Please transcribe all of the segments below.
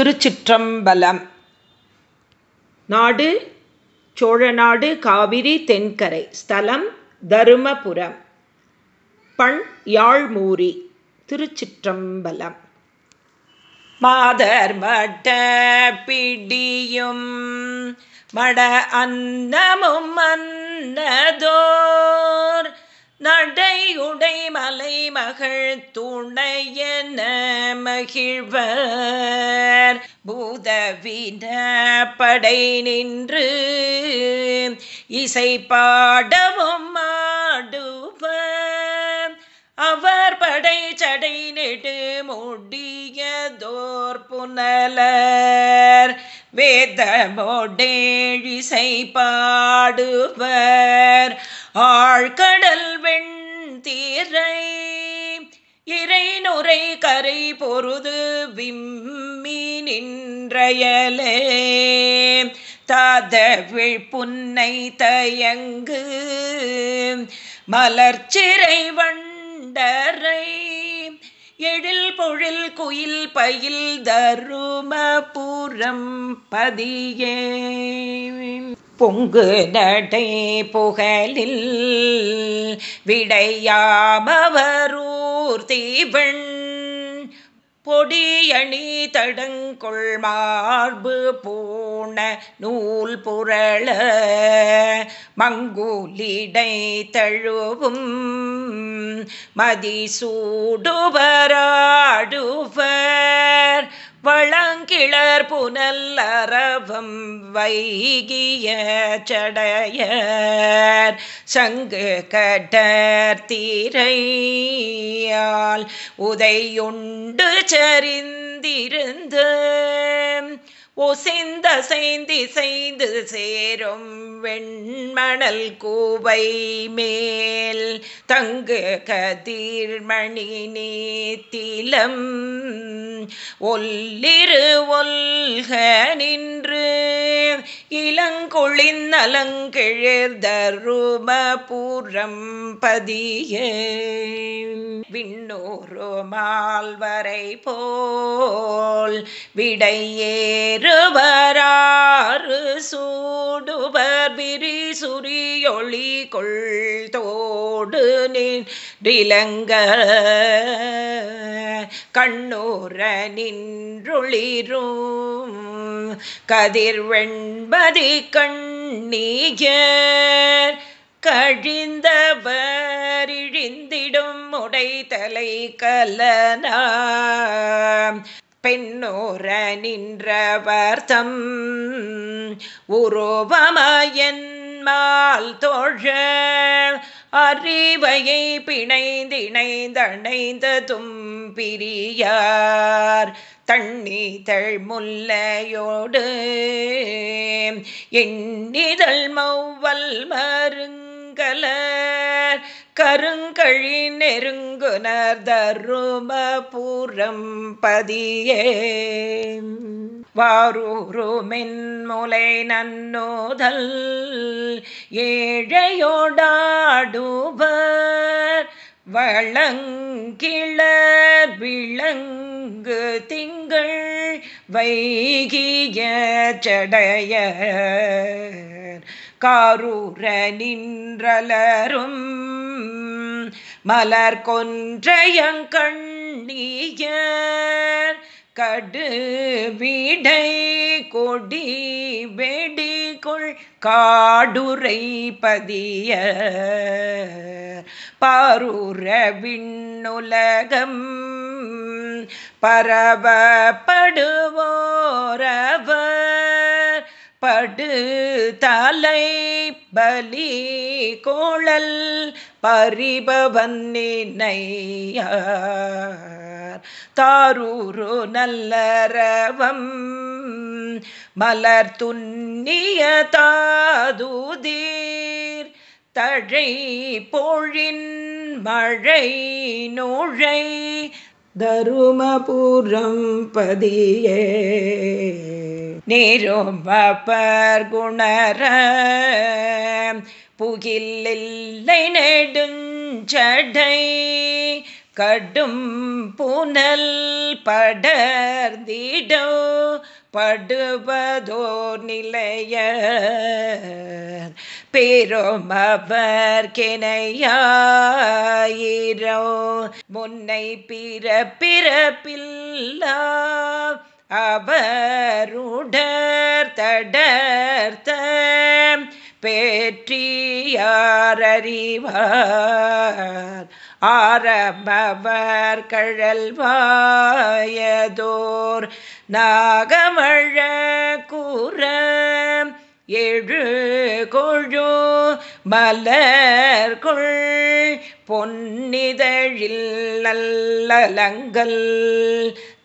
திருச்சிற்றம்பலம். நாடு சோழநாடு காவிரி தென்கரை. ஸ்தலம் தருமபுரம். பண் யாழ்மூரி. திருச்சிற்றம்பலம். மாதர் மட்ட பிடியும் மட அன்னமும் அன்னதோர். நடையுடை மலை மகள் துணையன மகிழ்வர். பூதவின படை நின்று இசை பாடவும் ஆடுவர். அவர் படை சடை நெடு முடியதோர் புனலர். வேதமோடேழிசை பாடுவர். கரை பொருது விம்மி நின்றயலே. தாதவிழ் புன்னை தயங்கு. மலர்ச்சிறை வண்டரை. எழில் பொழில் குயில் பயில் தருமபுரம் பதியே. பொங்கு நடை புகழில் விடையாமவரூர் தீவன் பொடியணி தடங்கொள் மார்பு பூண நூல் புரள மங்கூலிடை தழுவும் மதிசூடுவராடுவர் கிளர் புனல் அரவம் வைகிய சடையர். சங்கு கடர் தீரையால் உதையுண்டு சரிந்திருந்து ஒசிந்த செய்தி செய்து சேரும் வெண்மணல் கூவை மேல் தங்கு கதிர்மணி நீத்திலம். ஒல்லிரு ஒல்க நின்று இளங்கொழின் நலங்கிழிர் தருமபுரம் பதிய. விண்ணூறு மால்வரை போல் விடையேர் திருவராறு சூடுவர் விரி சுரியொளி கொள் தோடு நிலங்க கண்ணூர நின்றுளிரும் கதிர்வெண்பதி கண்ணீயர் கழிந்தவரிழிந்திடும் இழிந்திடும் உடைத்தலை கலனா பெண்ணோர நின்றவர் தம் உருவமயன்மால் தோழ அறிவையை பிணைந்திணைந்தணைந்த தும்பிரியார். தண்ணீதழ் முல்லையோடு எண்ணிதழ் மௌவல் மருங்கலர் அருங்கழி நெருங்குனர் தருமபுரம் பதியே. வாரூருமென்முலை நன்னோதல் ஏழையோடாடுவர். வளங்கிளர் விளங்கு திங்கள் வைகிய சடைய காரூர நின்றலரும் மலர் கொன்றையங்கண்ணியர் கடு வீடை கொடி வெடிகொள் காடுரை பதிய பாரூர விண்ணுலகம் பரவப்படுவோரவர் படு தலை பலி கோழல் பரிபவன் தாரூரு நல்லரவம் மலர் துன்னிய தாதுதீர். தழை போழின் மழை நோழை தருமபுரம் பதியே. நேரும் குணர புகில்லை நெடுஞ்சடை கடும் புனல் படர்ந்திடோ படுவதோர் நிலைய பெருமவர் கெனையாயிரோ? முன்னை பிற பிறப்பில்லா அவருடர் தடர்த்த பேற்றியாரறிவார். ஆரம்பவர் கழல்வாயதோர் நாகமழ எழு கொழு மலர்கொள் பொன்னிதழில் நல்லலங்கள்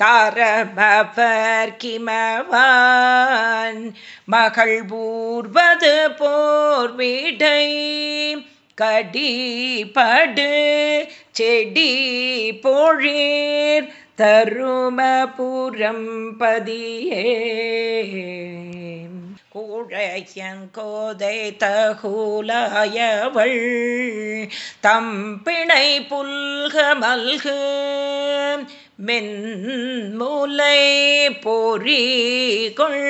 தாரமவர் கிமவான் மகள் பூர்வது போர்விடை கடிபடு செடி பொழீர் தருமபுரம் பதியே. கூழையங்கோதை தகுலாயவள் தம்பிணை புல்க மல்கு மென்முலை பொறிகொள்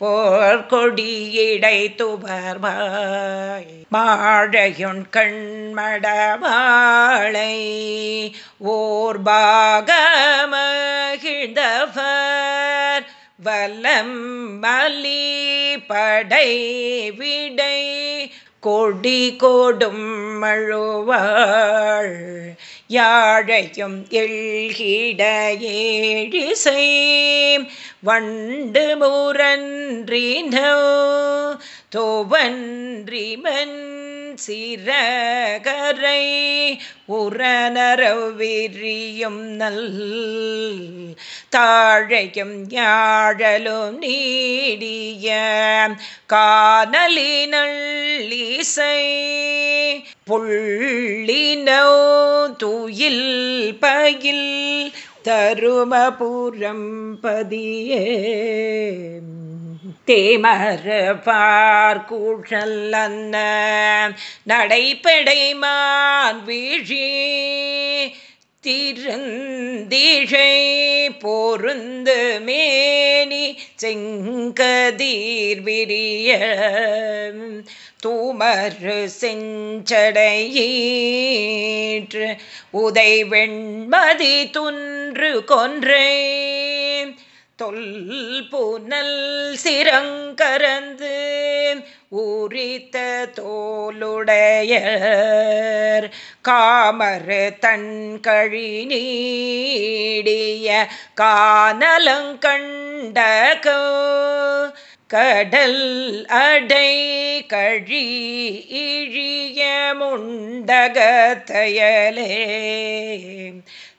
போர்கொடியிடை துபர்வாய் மாழையுண் கண்மடவாளை ஓர்பாக மகிழ்ந்தவர் வலம் மலி படை விடை கொடி கோடும் மழுவாள். யாழையும் எழ்கிடையேழிசை வண்டு முரன்றினோ தோவன்றிமன் சிறகரை உரநரவிரியும் நல் தாழையும் யாழலும் நீடிய காணலினல் புள்ளினோ துயில் பயில் தருமபுரம் பதியே. தேமரபார்கூழல் அன்ன நடைப்படைமான் வீழி. திருந்தீஷை பொருந்து மேனி செங்கதீர்விரிய தூமரு செஞ்சடையீற்று. உதை வெண்மதி துன்று கொன்றே தொல் புனல் சிறங்கரந்து ஊரித்த தோளுடைய காமர் தன் கழி நீடிய கானலங்கண்டகோ கடல் அடை கழி இழிய முண்டகத்தையலே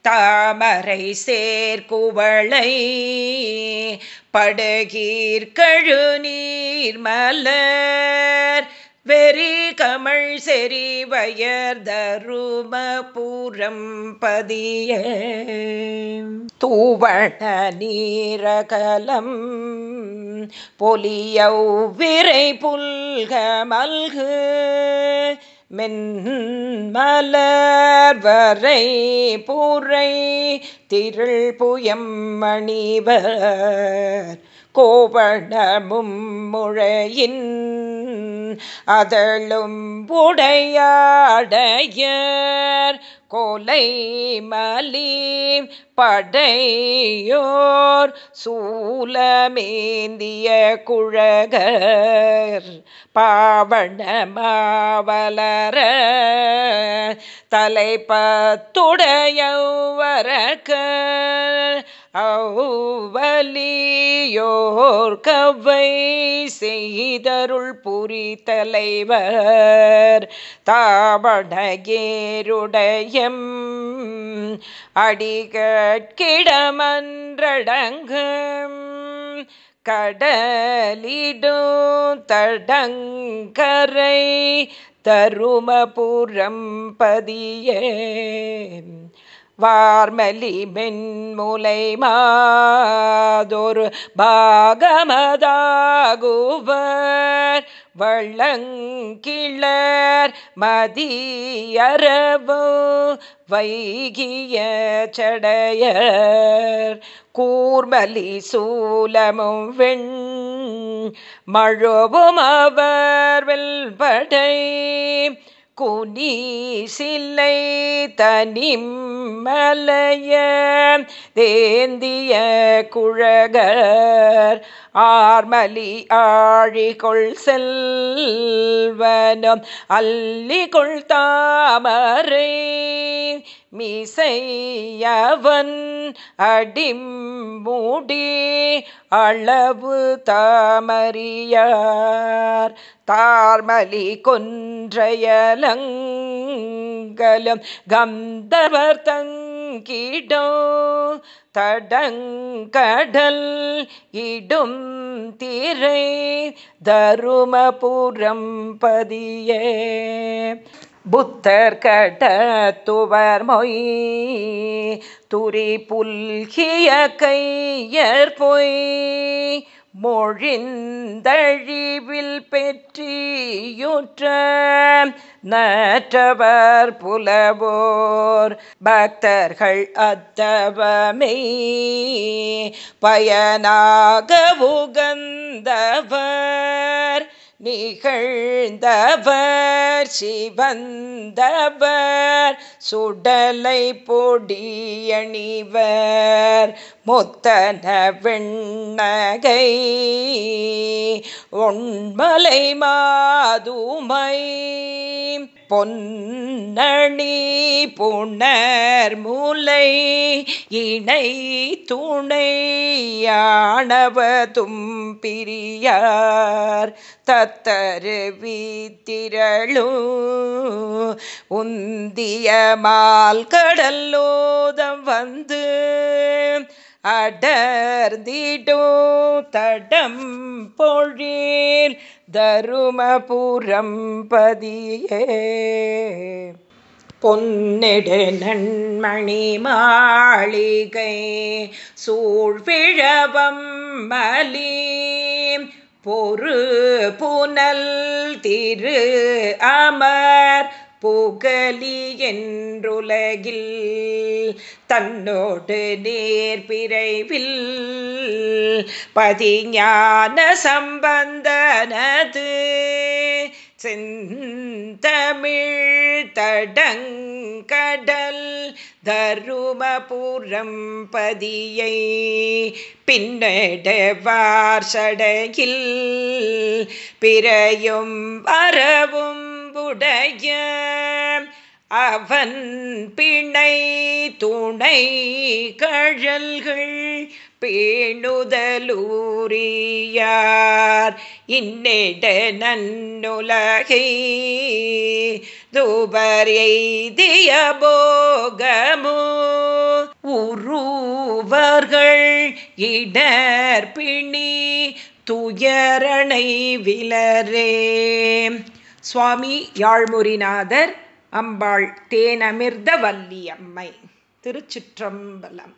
தாமரை சேர்குவளை படுகீர்கழு நீர்மலர் வெறி கமழ் செறி வயர் தருமபுரம் பதிய தூவண நீரகலம் பொலியவ் விரை புல்க மல்கு மென்மலர் வரை பூரை திரள் புயம் மணிவர் கோவணமும் முழையின் அதழும் உடையாடையர் கோலை மலி படையோர் சூலமேந்திய குழகர் பாவணமாவலர தலைப்பத்துடையவரக்கர் அவ்வலியோர் கவை செய்தருள் புரி தலைவர் தாபடகேருடயம் அடிகட்கிடமன்றடங்கும் கடலிடும் தடங்கரை தருமபுரம் பதியே. வார்மலி மென்முலை மாதொரு பாகமதாகுவர். வள்ளங்கிளர் மதியரவு வைகிய சடையர். கூர்மலி சூலமும் வெண் மழுவும் அவர் வெல்படை. குனி சில்லை தனிம் மலைய தேந்திய குழகர் ஆர்மலி ஆழிகொள் செல்வனும் அல்லிகொள் தாமரை மீசையவன் அடிமுடி அளவு தாமறியார். தார்மலி கொன்றையலங்கலம் கந்தவர் தங்கிடோ தடங்கடல் இடும் திரை தருமபுரம் பதியே. புத்தர் கட்ட துவர் மொய் துரி புல்கிய கையர் பொய். மொழிந்தழிவில் பெற்றியுற்ற நற்றவர் புலவோர் பக்தர்கள் அத்தவமே. பயனாக உகந்தவர் நிகழ்ந்தவர் சிவந்தவர் சுடலை பொடியணிவர் முத்தன வெண்ணகை ஒன்மலை மாதுமை. பொன்னணி புணர் மூலை இணை துணையானவதும் பிரியார் தத்தருவி திரளு. உந்திய மால் கடல்லோதம் வந்து அடர்ந்திடோ தடம் பொழில் தருமபுரம் பதியே. பொன்னெடு நன்மணி மாளிகை சூழ்விழவம் மலி பொறு புனல் திரு அமர் புகலி என்றுலகில் தன்னோடு நேர்பிறைவில் பதிஞான சம்பந்தனது செந்தமிழ் தடங்கடல் தருமபுரம் பதியை பின்னடவார் சடையில். பிறையும் வரவும் அன்புடைய அவன் பிணை துணை கழல்கள் பேணுதலூரியார். இன்னிட நன்னுலகை தூபரைதிய போகமோ. உருவர்கள் இடர்பிணி துயரணை விலரே. சுவாமி யாழ்முரிநாதர் அம்பாள் தேனமிர்த வல்லியம்மை திருச்சிற்றம்பலம்.